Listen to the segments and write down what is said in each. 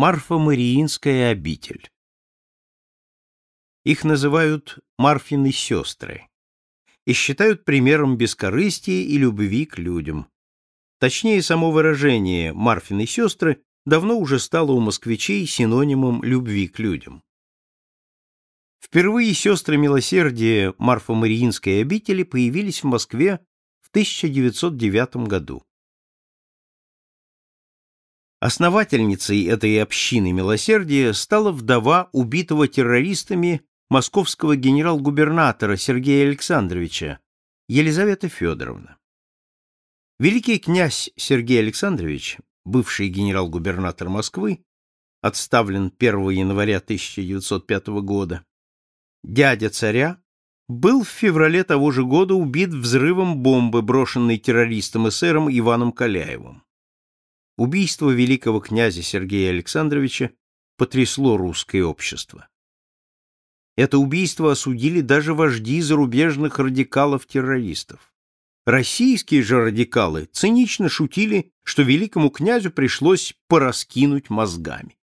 Марфа-Мариинская обитель Их называют Марфины сестры и считают примером бескорыстия и любви к людям. Точнее, само выражение «Марфины сестры» давно уже стало у москвичей синонимом любви к людям. Впервые сестры милосердия Марфо-Мариинской обители появились в Москве в 1909 году. Основательницей этой общины милосердия стала вдова убитого террористами московского генерал-губернатора Сергея Александровича, Елизавета Федоровна. Великий князь Сергей Александрович, бывший генерал-губернатор Москвы, отставлен 1 января 1905 года, дядя царя, был в феврале того же года убит взрывом бомбы, брошенной террористом-эсером Иваном Каляевым. Убийство великого князя Сергея Александровича потрясло русское общество. Это убийство осудили даже вожди зарубежных радикалов-террористов. Российские же радикалы цинично шутили, что великому князю пришлось пораскинуть мозгами.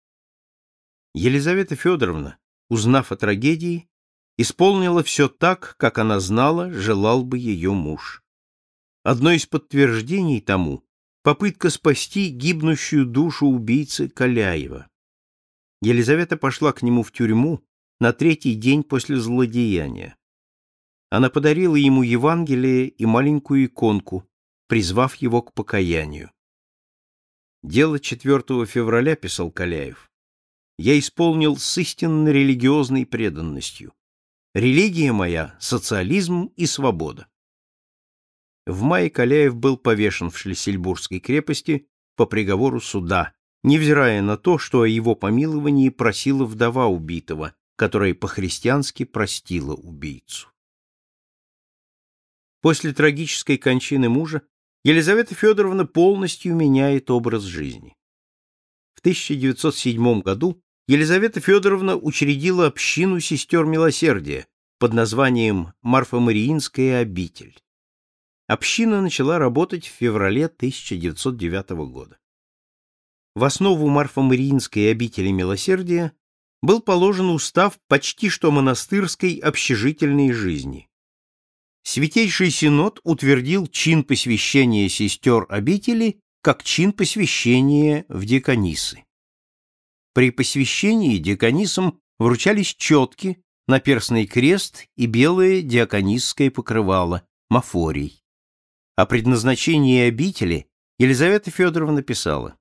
Елизавета Федоровна, узнав о трагедии, исполнила все так, как она знала, желал бы ее муж. Одно из подтверждений тому — попытка спасти гибнущую душу убийцы Каляева. Елизавета пошла к нему в тюрьму на третий день после злодеяния. Она подарила ему Евангелие и маленькую иконку, призвав его к покаянию. Дело 4 февраля, писал Каляев, я исполнил с истинно религиозной преданностью. Религия моя — социализм и свобода. В мае Каляев был повешен в Шлиссельбургской крепости по приговору суда, невзирая на то, что о его помиловании просила вдова убитого, которая по-христиански простила убийцу. После трагической кончины мужа Елизавета Федоровна полностью меняет образ жизни. В 1907 году Елизавета Федоровна учредила общину сестер милосердия под названием Марфа-Мариинская обитель. Община начала работать в феврале 1909 года. В основу Марфа-Мариинской обители милосердия был положен устав почти что монастырской общежительной жизни. Святейший Синод утвердил чин посвящения сестер обители как чин посвящения в деканисы. При посвящении деканисам вручались четки, наперстный крест и белое диаконистское покрывало, мафорий. О предназначении обители Елизавета Федоровна писала.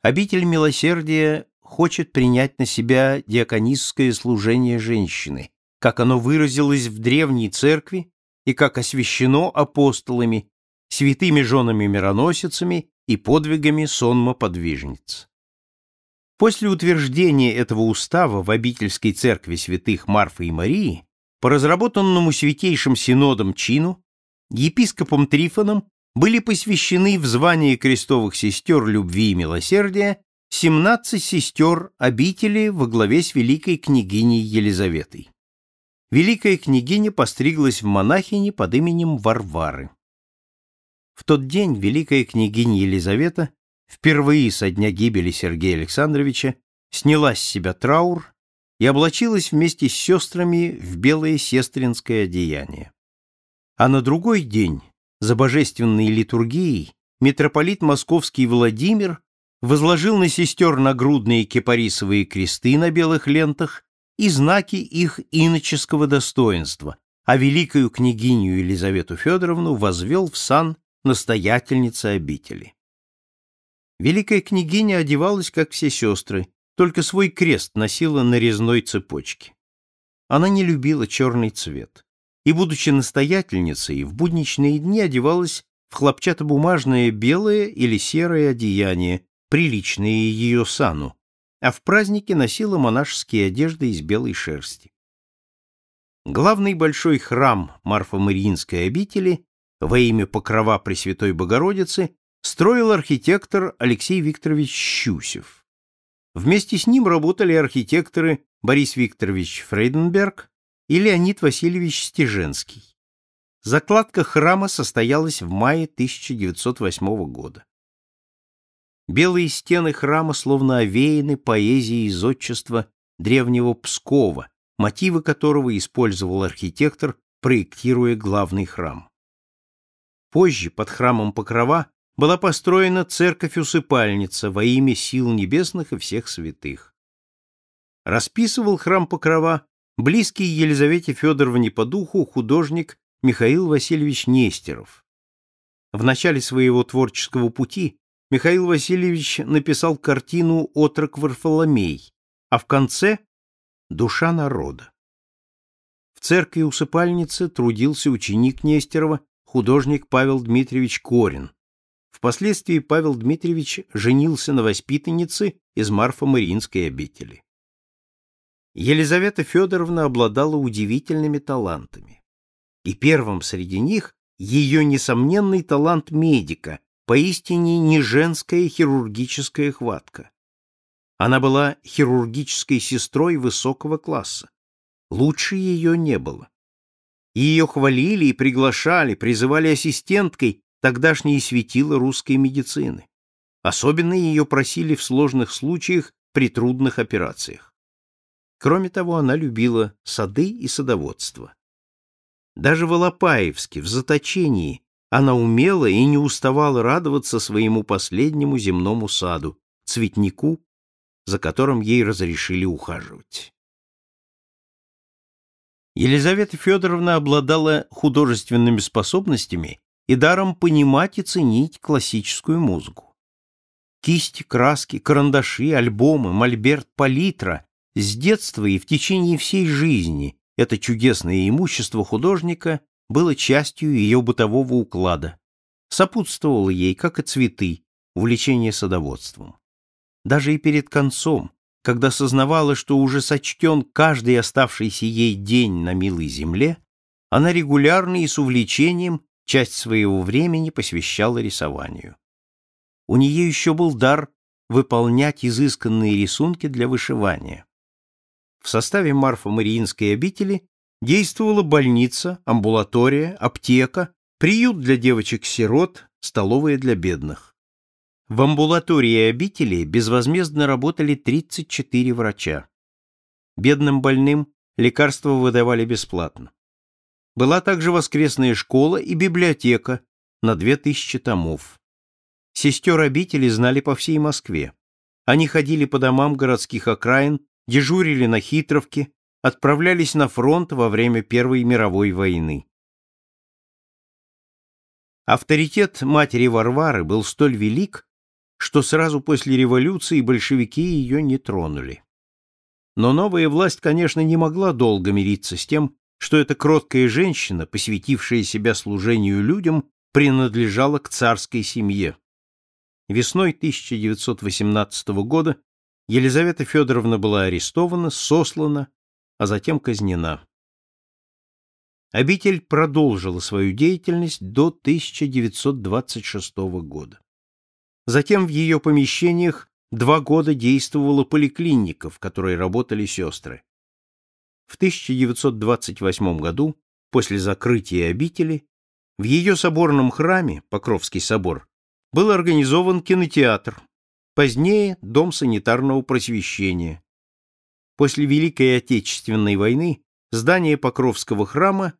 «Обитель милосердия хочет принять на себя диаконистское служение женщины, как оно выразилось в древней церкви и как освящено апостолами, святыми женами-мироносицами и подвигами сонма-подвижниц. После утверждения этого устава в обительской церкви святых Марфы и Марии по разработанному Святейшим Синодом чину епископом Трифоном были посвящены в звание крестовых сестер любви и милосердия 17 сестер обители во главе с великой княгиней Елизаветой. Великая княгиня постриглась в монахини под именем Варвары. В тот день великая княгиня Елизавета впервые со дня гибели Сергея Александровича сняла с себя траур и облачилась вместе с сестрами в белое сестринское одеяние. А на другой день, за божественной литургией, митрополит московский Владимир возложил на сестер нагрудные кипарисовые кресты на белых лентах и знаки их иноческого достоинства, а великую княгиню Елизавету Федоровну возвел в сан настоятельницы обители. Великая княгиня одевалась, как все сестры, только свой крест носила на резной цепочке. Она не любила черный цвет, и, будучи настоятельницей, в будничные дни одевалась в хлопчатобумажное белое или серое одеяние, приличное ее сану, а в праздники носила монашеские одежды из белой шерсти. Главный большой храм Марфа-Мариинской обители во имя покрова Пресвятой Богородицы строил архитектор Алексей Викторович Щусев. Вместе с ним работали архитекторы Борис Викторович Фрейденберг и Леонид Васильевич Стеженский. Закладка храма состоялась в мае 1908 года. Белые стены храма словно овеяны поэзией из отчества древнего Пскова, мотивы которого использовал архитектор, проектируя главный храм. Позже под храмом Покрова была построена церковь-усыпальница во имя сил небесных и всех святых. Расписывал храм Покрова близкий Елизавете Федоровне по духу художник Михаил Васильевич Нестеров. В начале своего творческого пути Михаил Васильевич написал картину «Отрок Варфоломей», а в конце — «Душа народа». В церкви усыпальницы трудился ученик Нестерова, художник Павел Дмитриевич Корин. Впоследствии Павел Дмитриевич женился на воспитаннице из Марфа-Мариинской обители. Елизавета Федоровна обладала удивительными талантами. И первым среди них ее несомненный талант медика, поистине не женская хирургическая хватка. Она была хирургической сестрой высокого класса. Лучше ее не было. Ее хвалили и приглашали, призывали ассистенткой тогдашние светила русской медицины. Особенно ее просили в сложных случаях при трудных операциях. Кроме того, она любила сады и садоводство. Даже в Алапаевске, в заточении, она умела и не уставала радоваться своему последнему земному саду, цветнику, за которым ей разрешили ухаживать. Елизавета Федоровна обладала художественными способностями и даром понимать и ценить классическую музыку. Кисти, краски, карандаши, альбомы, мольберт, палитра с детства и в течение всей жизни это чудесное имущество художника было частью ее бытового уклада, сопутствовало ей, как и цветы, увлечение садоводством. Даже и перед концом, когда сознавала, что уже сочтен каждый оставшийся ей день на милой земле, она регулярно и с увлечением часть своего времени посвящала рисованию. У нее еще был дар выполнять изысканные рисунки для вышивания. В составе Марфа-Мариинской обители действовала больница, амбулатория, аптека, приют для девочек-сирот, столовая для бедных. В амбулатории обители безвозмездно работали 34 врача. Бедным больным лекарства выдавали бесплатно. Была также воскресная школа и библиотека на 2000 томов. Сестер обители знали по всей Москве. Они ходили по домам городских окраин, дежурили на Хитровке, отправлялись на фронт во время Первой мировой войны. Авторитет матери Варвары был столь велик, что сразу после революции большевики ее не тронули. Но новая власть, конечно, не могла долго мириться с тем, что эта кроткая женщина, посвятившая себя служению людям, принадлежала к царской семье. Весной 1918 года Елизавета Федоровна была арестована, сослана, а затем казнена. Обитель продолжила свою деятельность до 1926 года. Затем в ее помещениях два года действовала поликлиника, в которой работали сестры. В 1928 году, после закрытия обители, в ее соборном храме, Покровский собор, был организован кинотеатр, позднее – Дом санитарного просвещения. После Великой Отечественной войны здание Покровского храма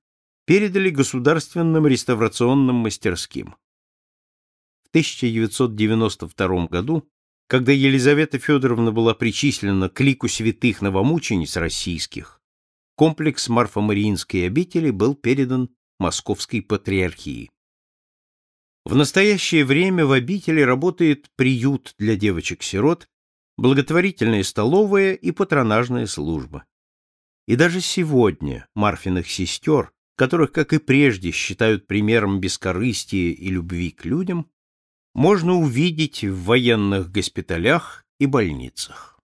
передали государственным реставрационным мастерским. В 1992 году, когда Елизавета Федоровна была причислена к лику святых новомучениц российских, комплекс Марфа-Мариинской обители был передан Московской патриархии. В настоящее время в обители работает приют для девочек-сирот, благотворительная столовая и патронажная служба. И даже сегодня Марфиных сестер, которых, как и прежде, считают примером бескорыстия и любви к людям, можно увидеть в военных госпиталях и больницах.